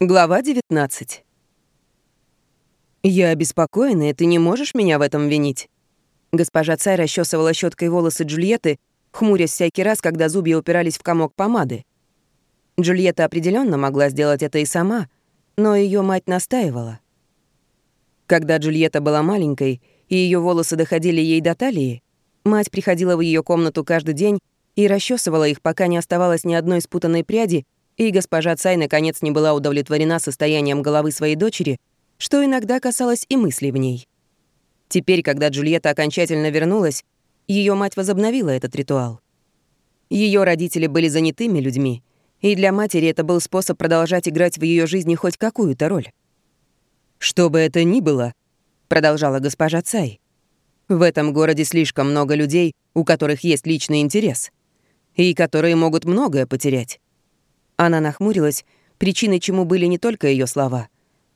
Глава 19. «Я обеспокоена, и ты не можешь меня в этом винить». Госпожа Цай расчесывала щеткой волосы Джульетты, хмурясь всякий раз, когда зубья упирались в комок помады. Джульетта определенно могла сделать это и сама, но ее мать настаивала. Когда Джульетта была маленькой, и ее волосы доходили ей до талии, мать приходила в ее комнату каждый день и расчесывала их, пока не оставалось ни одной спутанной пряди, и госпожа Цай наконец не была удовлетворена состоянием головы своей дочери, что иногда касалось и мыслей в ней. Теперь, когда Джульетта окончательно вернулась, ее мать возобновила этот ритуал. Ее родители были занятыми людьми, и для матери это был способ продолжать играть в ее жизни хоть какую-то роль. «Что бы это ни было», — продолжала госпожа Цай, «в этом городе слишком много людей, у которых есть личный интерес, и которые могут многое потерять. Она нахмурилась, причиной чему были не только ее слова,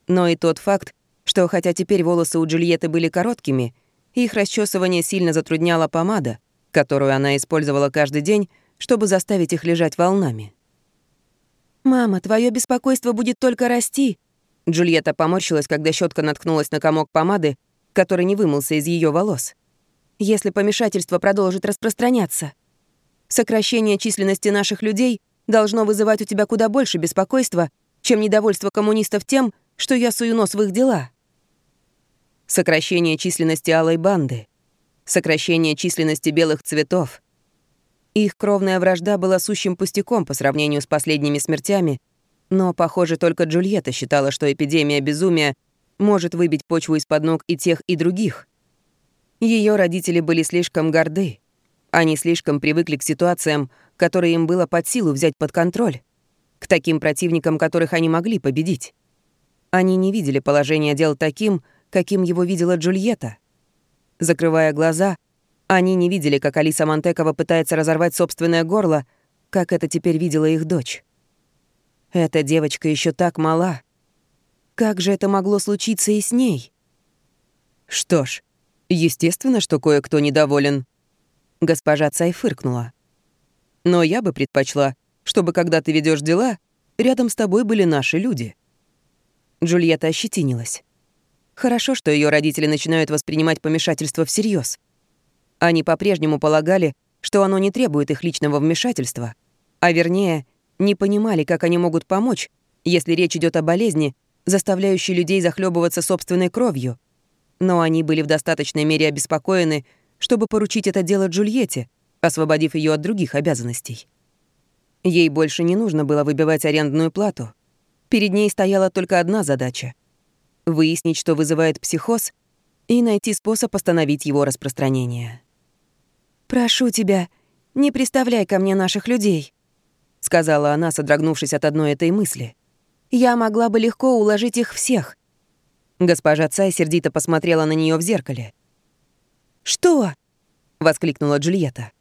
но и тот факт, что хотя теперь волосы у Джульетты были короткими, их расчесывание сильно затрудняла помада, которую она использовала каждый день, чтобы заставить их лежать волнами. «Мама, твое беспокойство будет только расти», Джульетта поморщилась, когда щетка наткнулась на комок помады, который не вымылся из ее волос. «Если помешательство продолжит распространяться. Сокращение численности наших людей должно вызывать у тебя куда больше беспокойства, чем недовольство коммунистов тем, что я сую нос в их дела. Сокращение численности алой банды. Сокращение численности белых цветов. Их кровная вражда была сущим пустяком по сравнению с последними смертями, но, похоже, только Джульетта считала, что эпидемия безумия может выбить почву из-под ног и тех, и других. Ее родители были слишком горды. Они слишком привыкли к ситуациям, которые им было под силу взять под контроль, к таким противникам, которых они могли победить. Они не видели положение дел таким, каким его видела Джульетта. Закрывая глаза, они не видели, как Алиса Монтекова пытается разорвать собственное горло, как это теперь видела их дочь. Эта девочка еще так мала. Как же это могло случиться и с ней? Что ж, естественно, что кое-кто недоволен. Госпожа Цай фыркнула. Но я бы предпочла, чтобы, когда ты ведешь дела, рядом с тобой были наши люди». Джульетта ощетинилась. Хорошо, что ее родители начинают воспринимать помешательство всерьез. Они по-прежнему полагали, что оно не требует их личного вмешательства, а вернее, не понимали, как они могут помочь, если речь идет о болезни, заставляющей людей захлебываться собственной кровью. Но они были в достаточной мере обеспокоены, чтобы поручить это дело Джульетте, освободив ее от других обязанностей. Ей больше не нужно было выбивать арендную плату. Перед ней стояла только одна задача — выяснить, что вызывает психоз, и найти способ остановить его распространение. «Прошу тебя, не приставляй ко мне наших людей», — сказала она, содрогнувшись от одной этой мысли. «Я могла бы легко уложить их всех». Госпожа Цай сердито посмотрела на нее в зеркале. «Что?» — воскликнула Джульетта.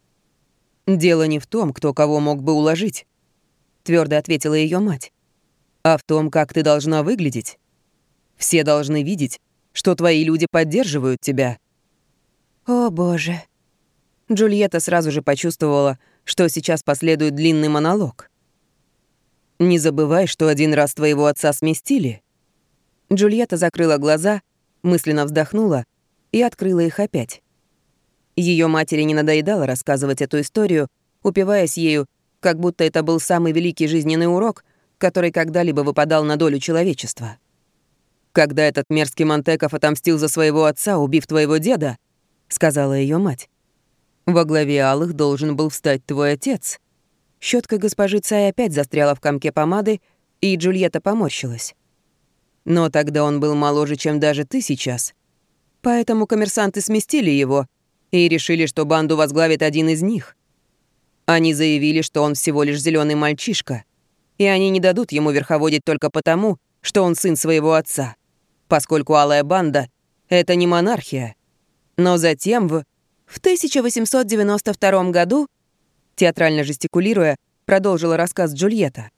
«Дело не в том, кто кого мог бы уложить», — твердо ответила ее мать, «а в том, как ты должна выглядеть. Все должны видеть, что твои люди поддерживают тебя». «О, боже». Джульетта сразу же почувствовала, что сейчас последует длинный монолог. «Не забывай, что один раз твоего отца сместили». Джульетта закрыла глаза, мысленно вздохнула и открыла их опять. Ее матери не надоедало рассказывать эту историю, упиваясь ею, как будто это был самый великий жизненный урок, который когда-либо выпадал на долю человечества. «Когда этот мерзкий Монтеков отомстил за своего отца, убив твоего деда», — сказала ее мать, «во главе алых должен был встать твой отец». Щетка госпожи Цай опять застряла в комке помады, и Джульетта поморщилась. «Но тогда он был моложе, чем даже ты сейчас. Поэтому коммерсанты сместили его — и решили, что банду возглавит один из них. Они заявили, что он всего лишь зеленый мальчишка, и они не дадут ему верховодить только потому, что он сын своего отца, поскольку Алая банда — это не монархия. Но затем в... В 1892 году, театрально жестикулируя, продолжила рассказ Джульетта,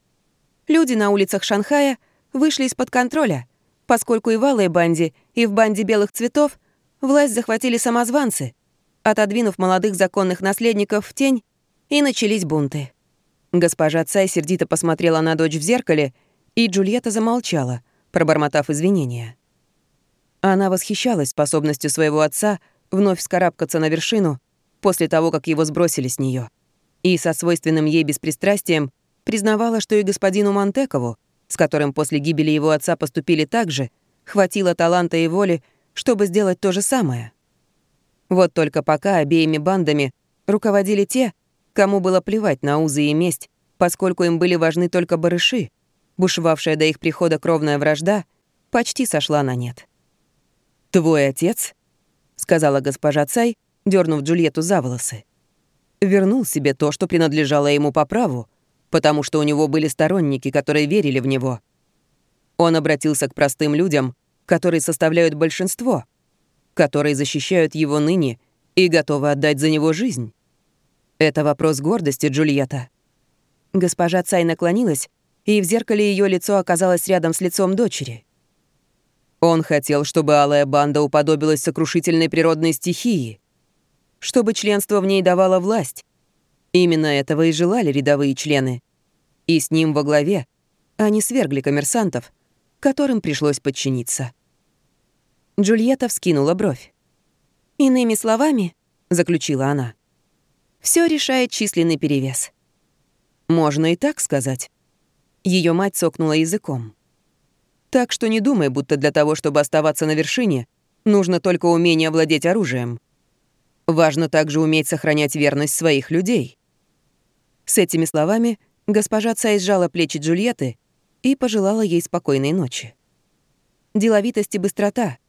люди на улицах Шанхая вышли из-под контроля, поскольку и в Алой банде, и в банде белых цветов власть захватили самозванцы — отодвинув молодых законных наследников в тень, и начались бунты. Госпожа Цай сердито посмотрела на дочь в зеркале и Джульетта замолчала, пробормотав извинения. Она восхищалась способностью своего отца вновь вскарабкаться на вершину после того, как его сбросили с нее, и со свойственным ей беспристрастием признавала, что и господину Монтекову, с которым после гибели его отца поступили так же, хватило таланта и воли, чтобы сделать то же самое. Вот только пока обеими бандами руководили те, кому было плевать на узы и месть, поскольку им были важны только барыши, бушевавшая до их прихода кровная вражда почти сошла на нет. «Твой отец», — сказала госпожа Цай, дернув Джульетту за волосы, вернул себе то, что принадлежало ему по праву, потому что у него были сторонники, которые верили в него. Он обратился к простым людям, которые составляют большинство, которые защищают его ныне и готовы отдать за него жизнь. Это вопрос гордости, Джульетта. Госпожа Цай наклонилась, и в зеркале ее лицо оказалось рядом с лицом дочери. Он хотел, чтобы алая банда уподобилась сокрушительной природной стихии, чтобы членство в ней давало власть, Именно этого и желали рядовые члены. И с ним во главе они свергли коммерсантов, которым пришлось подчиниться. Джульетта вскинула бровь. «Иными словами», — заключила она, — «все решает численный перевес». «Можно и так сказать». Ее мать сокнула языком. «Так что не думай, будто для того, чтобы оставаться на вершине, нужно только умение владеть оружием. Важно также уметь сохранять верность своих людей». С этими словами госпожа Цай сжала плечи Джульетты и пожелала ей спокойной ночи. Деловитость и быстрота —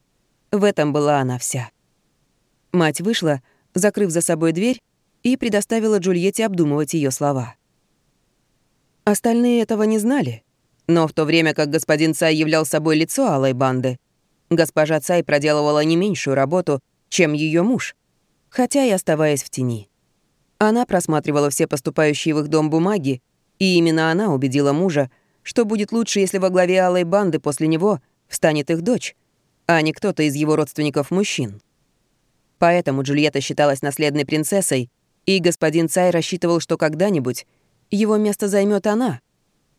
в этом была она вся. Мать вышла, закрыв за собой дверь, и предоставила Джульетте обдумывать ее слова. Остальные этого не знали, но в то время как господин Цай являл собой лицо алой банды, госпожа Цай проделывала не меньшую работу, чем ее муж, хотя и оставаясь в тени. Она просматривала все поступающие в их дом бумаги, и именно она убедила мужа, что будет лучше, если во главе алой банды после него встанет их дочь, а не кто-то из его родственников-мужчин. Поэтому Джульетта считалась наследной принцессой, и господин Цай рассчитывал, что когда-нибудь его место займет она,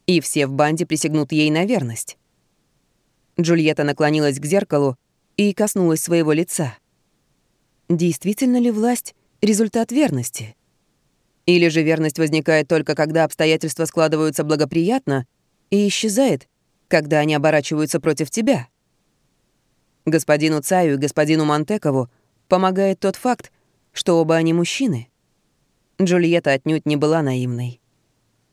и все в банде присягнут ей на верность. Джульетта наклонилась к зеркалу и коснулась своего лица. Действительно ли власть — результат верности? Или же верность возникает только когда обстоятельства складываются благоприятно и исчезает, когда они оборачиваются против тебя? Господину Цаю и господину Монтекову помогает тот факт, что оба они мужчины. Джульетта отнюдь не была наивной.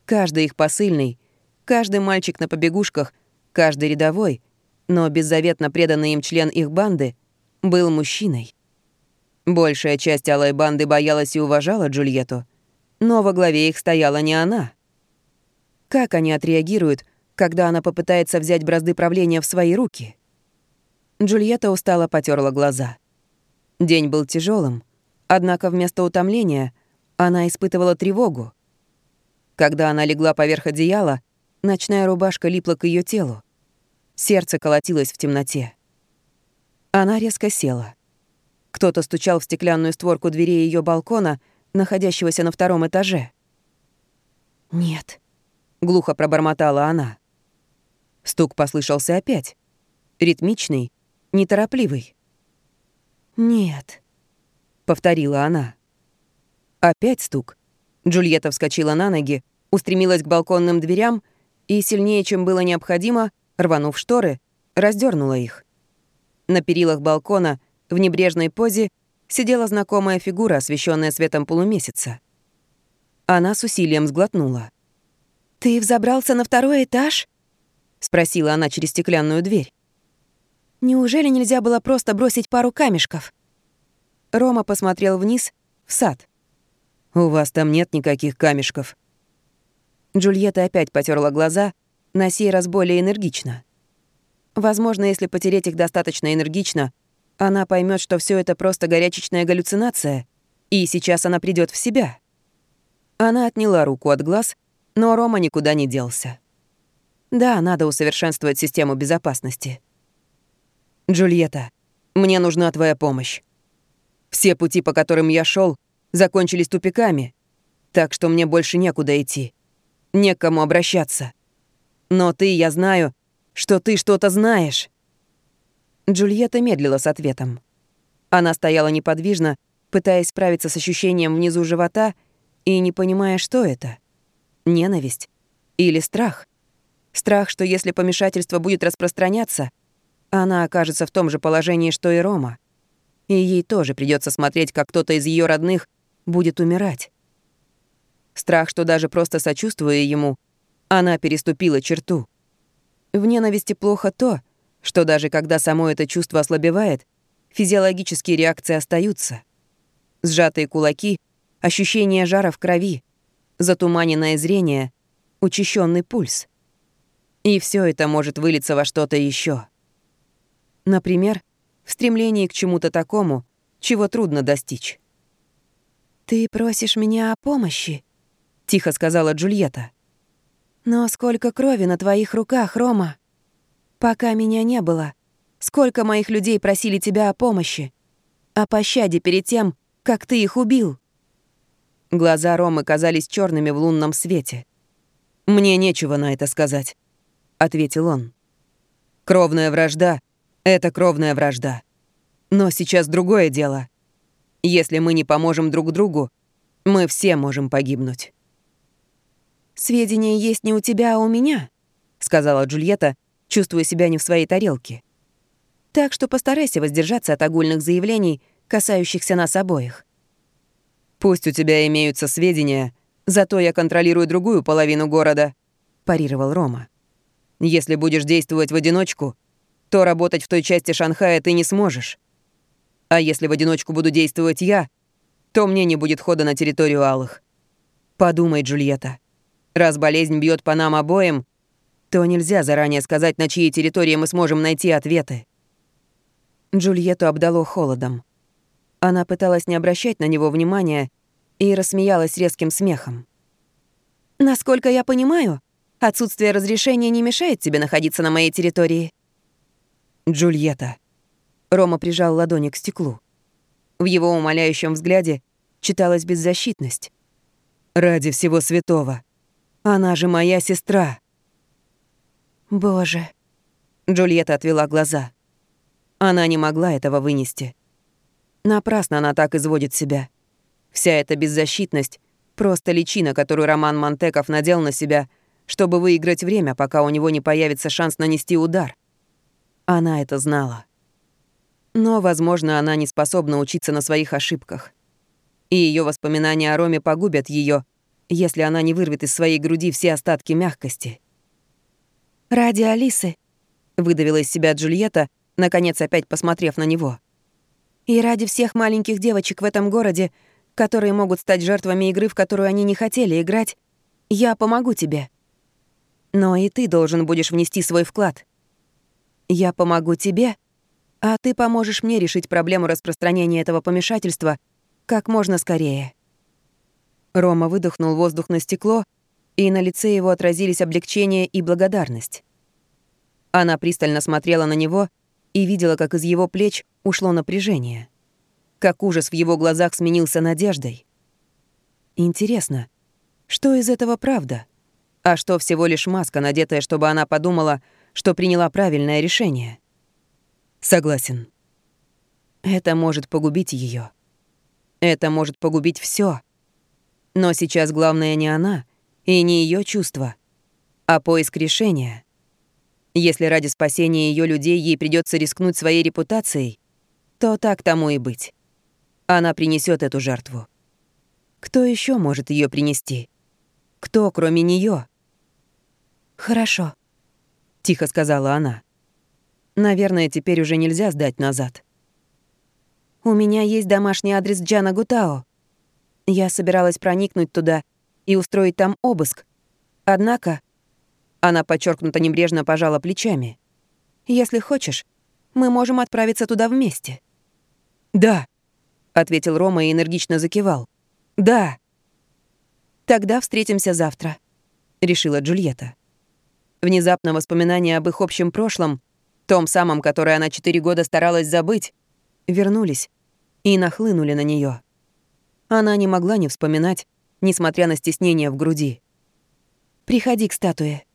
Каждый их посыльный, каждый мальчик на побегушках, каждый рядовой, но беззаветно преданный им член их банды, был мужчиной. Большая часть алой банды боялась и уважала Джульетту — но во главе их стояла не она. Как они отреагируют, когда она попытается взять бразды правления в свои руки? Джульетта устало потерла глаза. День был тяжелым, однако вместо утомления она испытывала тревогу. Когда она легла поверх одеяла, ночная рубашка липла к ее телу. Сердце колотилось в темноте. Она резко села. Кто-то стучал в стеклянную створку двери ее балкона — находящегося на втором этаже. «Нет», — глухо пробормотала она. Стук послышался опять. Ритмичный, неторопливый. «Нет», — повторила она. Опять стук. Джульетта вскочила на ноги, устремилась к балконным дверям и, сильнее, чем было необходимо, рванув шторы, раздернула их. На перилах балкона, в небрежной позе, сидела знакомая фигура, освещенная светом полумесяца. Она с усилием сглотнула. «Ты взобрался на второй этаж?» — спросила она через стеклянную дверь. «Неужели нельзя было просто бросить пару камешков?» Рома посмотрел вниз, в сад. «У вас там нет никаких камешков». Джульетта опять потерла глаза, на сей раз более энергично. Возможно, если потереть их достаточно энергично, она поймет, что все это просто горячечная галлюцинация, и сейчас она придет в себя. Она отняла руку от глаз, но Рома никуда не делся. Да, надо усовершенствовать систему безопасности. «Джульетта, мне нужна твоя помощь. Все пути, по которым я шел, закончились тупиками, так что мне больше некуда идти. Некому обращаться. Но ты, я знаю, что ты что-то знаешь». Джульетта медлила с ответом. Она стояла неподвижно, пытаясь справиться с ощущением внизу живота и не понимая, что это. Ненависть или страх? Страх, что если помешательство будет распространяться, она окажется в том же положении, что и Рома. И ей тоже придется смотреть, как кто-то из ее родных будет умирать. Страх, что даже просто сочувствуя ему, она переступила черту. В ненависти плохо то, что даже когда само это чувство ослабевает, физиологические реакции остаются. Сжатые кулаки, ощущение жара в крови, затуманенное зрение, учащенный пульс. И все это может вылиться во что-то еще. Например, в стремлении к чему-то такому, чего трудно достичь. «Ты просишь меня о помощи», — тихо сказала Джульетта. «Но сколько крови на твоих руках, Рома? Пока меня не было, сколько моих людей просили тебя о помощи, о пощаде перед тем, как ты их убил?» Глаза Ромы казались черными в лунном свете. «Мне нечего на это сказать», — ответил он. «Кровная вражда — это кровная вражда. Но сейчас другое дело. Если мы не поможем друг другу, мы все можем погибнуть». «Сведения есть не у тебя, а у меня», — сказала Джульетта, чувствуя себя не в своей тарелке. «Так что постарайся воздержаться от огульных заявлений, касающихся нас обоих». «Пусть у тебя имеются сведения, зато я контролирую другую половину города», — парировал Рома. «Если будешь действовать в одиночку, то работать в той части Шанхая ты не сможешь. А если в одиночку буду действовать я, то мне не будет хода на территорию Алых. Подумай, Джульетта. Раз болезнь бьет по нам обоим, то нельзя заранее сказать, на чьей территории мы сможем найти ответы. Джульетту обдало холодом. Она пыталась не обращать на него внимания и рассмеялась резким смехом. «Насколько я понимаю, отсутствие разрешения не мешает тебе находиться на моей территории». «Джульетта». Рома прижал ладони к стеклу. В его умоляющем взгляде читалась беззащитность. «Ради всего святого. Она же моя сестра». «Боже». Джульетта отвела глаза. Она не могла этого вынести. Напрасно она так изводит себя. Вся эта беззащитность — просто личина, которую Роман Монтеков надел на себя, чтобы выиграть время, пока у него не появится шанс нанести удар. Она это знала. Но, возможно, она не способна учиться на своих ошибках. И ее воспоминания о Роме погубят ее, если она не вырвет из своей груди все остатки мягкости. «Ради Алисы», — выдавила из себя Джульетта, наконец опять посмотрев на него. «И ради всех маленьких девочек в этом городе, которые могут стать жертвами игры, в которую они не хотели играть, я помогу тебе. Но и ты должен будешь внести свой вклад. Я помогу тебе, а ты поможешь мне решить проблему распространения этого помешательства как можно скорее». Рома выдохнул воздух на стекло, и на лице его отразились облегчение и благодарность. Она пристально смотрела на него и видела, как из его плеч ушло напряжение, как ужас в его глазах сменился надеждой. Интересно, что из этого правда? А что всего лишь маска, надетая, чтобы она подумала, что приняла правильное решение? Согласен. Это может погубить ее. Это может погубить все. Но сейчас главное не она и не ее чувства, а поиск решения. Если ради спасения ее людей ей придется рискнуть своей репутацией, то так тому и быть. Она принесет эту жертву. Кто еще может ее принести? Кто, кроме нее? Хорошо, тихо сказала она. Наверное, теперь уже нельзя сдать назад. У меня есть домашний адрес Джана Гутао. Я собиралась проникнуть туда и устроить там обыск. Однако она подчеркнуто небрежно пожала плечами. Если хочешь, мы можем отправиться туда вместе. Да, ответил Рома и энергично закивал. Да. Тогда встретимся завтра, решила Джульетта. Внезапно воспоминания об их общем прошлом, том самом, которое она четыре года старалась забыть, вернулись и нахлынули на нее. Она не могла не вспоминать, несмотря на стеснение в груди. «Приходи к статуе».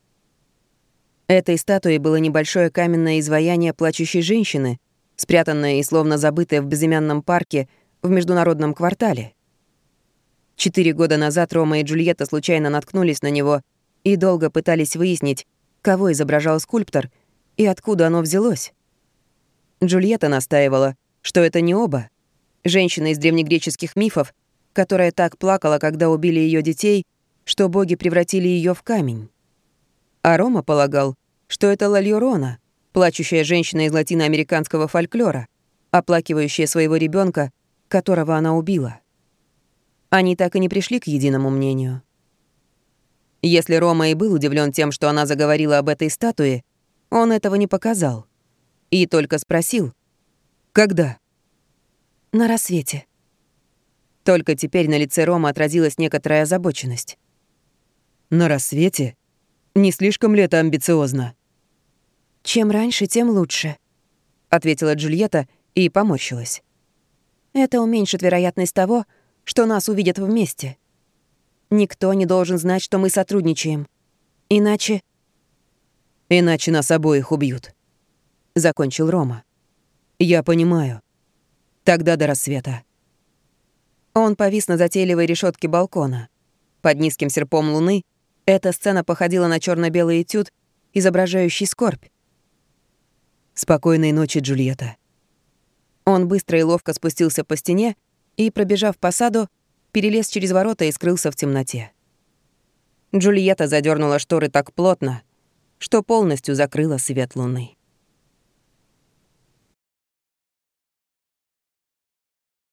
Этой статуей было небольшое каменное изваяние плачущей женщины, спрятанное и словно забытое в безымянном парке в международном квартале. Четыре года назад Рома и Джульетта случайно наткнулись на него и долго пытались выяснить, кого изображал скульптор и откуда оно взялось. Джульетта настаивала, что это не оба. Женщина из древнегреческих мифов, которая так плакала, когда убили ее детей, что боги превратили ее в камень. А Рома полагал, что это Лальорона, плачущая женщина из латиноамериканского фольклора, оплакивающая своего ребенка, которого она убила. Они так и не пришли к единому мнению. Если Рома и был удивлен тем, что она заговорила об этой статуе, он этого не показал. И только спросил, «Когда?» «На рассвете». Только теперь на лице Рома отразилась некоторая озабоченность. «На рассвете? Не слишком ли это амбициозно?» «Чем раньше, тем лучше», — ответила Джульетта и поморщилась. «Это уменьшит вероятность того, что нас увидят вместе. Никто не должен знать, что мы сотрудничаем. Иначе...» «Иначе нас обоих убьют», — закончил Рома. «Я понимаю. Тогда до рассвета». Он повис на затейливой решетке балкона. Под низким серпом луны эта сцена походила на черно белый этюд, изображающий скорбь. «Спокойной ночи, Джульетта». Он быстро и ловко спустился по стене и, пробежав по саду, перелез через ворота и скрылся в темноте. Джульетта задернула шторы так плотно, что полностью закрыла свет луны.